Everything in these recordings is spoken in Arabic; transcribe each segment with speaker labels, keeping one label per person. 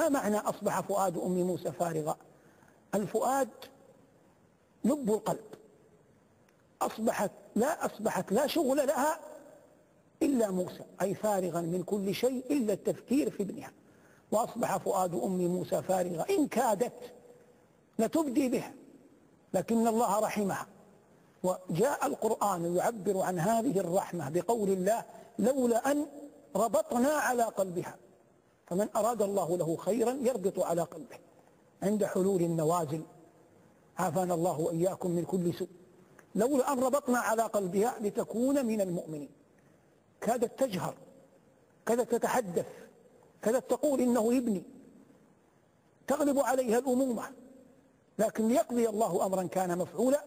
Speaker 1: ما معنى أصبح فؤاد أم موسى فارغا الفؤاد لب القلب. أصبحت لا أصبحت لا شغل لها إلا موسى أي فارغا من كل شيء إلا التفكير في ابنها وأصبح فؤاد أم موسى فارغا إن كادت لتبدي به لكن الله رحمها. وجاء القرآن يعبر عن هذه الرحمة بقول الله لولا أن ربطنا على قلبها. فمن أراد الله له خيرا يربط على قلبه عند حلول النوازل. عافانا الله وإياكم من كل سوء. لولا أن ربطنا على قلبها لتكون من المؤمنين. كادت تجهر كادت تتحدث كادت تقول إنه ابني. تغلب عليها الأمومة. لكن ليقضي الله أمرا كان مفعولا.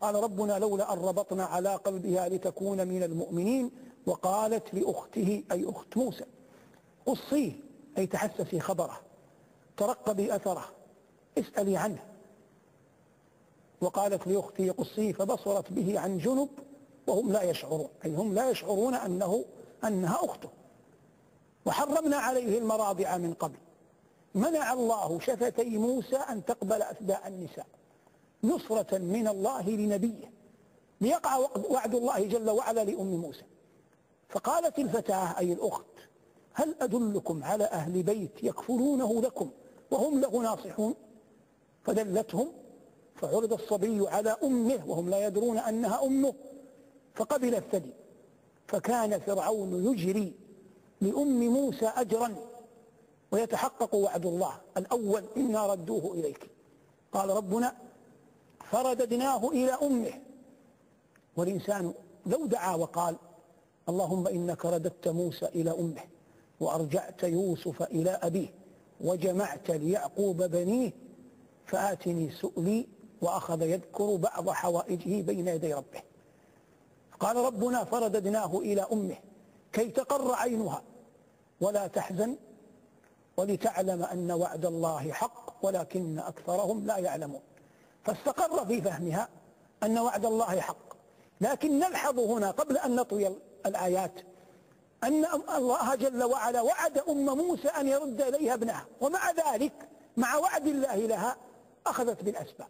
Speaker 1: قال ربنا لولا أن ربطنا على قلبها لتكون من المؤمنين. وقالت لأخته أي أخت موسى قصيه. أي تحسسي خبره ترقبي أثره اسألي عنه. وقالت لأخته قصيه فبصرت به عن جنب وهم لا يشعرون أي هم لا يشعرون أنه أنها أخته. وحرمنا عليه المراضع من قبل. منع الله شفتي موسى أن تقبل أثداء النساء. نصرة من الله لنبيه. ليقع وعد الله جل وعلا لأم موسى. فقالت الفتاة أي الأخت هل أدلكم على أهل بيت يكفلونه لكم وهم له ناصحون؟ فدلتهم فعرض الصبي على أمه وهم لا يدرون أنها أمه فقبل الثدي فكان فرعون يجري لأم موسى أجرا ويتحقق وعد الله الأول إنا ردوه إليك. قال ربنا فرددناه إلى أمه. والإنسان لو دعا وقال اللهم إنك رددت موسى إلى أمه. وأرجعت يوسف إلى أبيه وجمعت ليعقوب بنيه فآتني سؤلي وأخذ يذكر بعض حوائجه بين يدي ربه. قال ربنا فرددناه إلى أمه كي تقر عينها ولا تحزن ولتعلم أن وعد الله حق ولكن أكثرهم لا يعلمون. فاستقر في فهمها أن وعد الله حق. لكن نلحظ هنا قبل أن نطوي الآيات أن الله جل وعلا وعد أم موسى أن يرد إليها ابنها ومع ذلك مع وعد الله لها أخذت بالأسباب.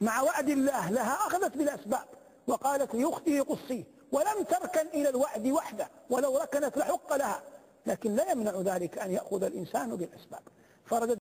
Speaker 1: مع وعد الله لها أخذت بالأسباب وقالت لأخته قصيه ولم تركن إلى الوعد وحده ولو ركنت لحق لها لكن لا يمنع ذلك أن يأخذ الإنسان بالأسباب. فردد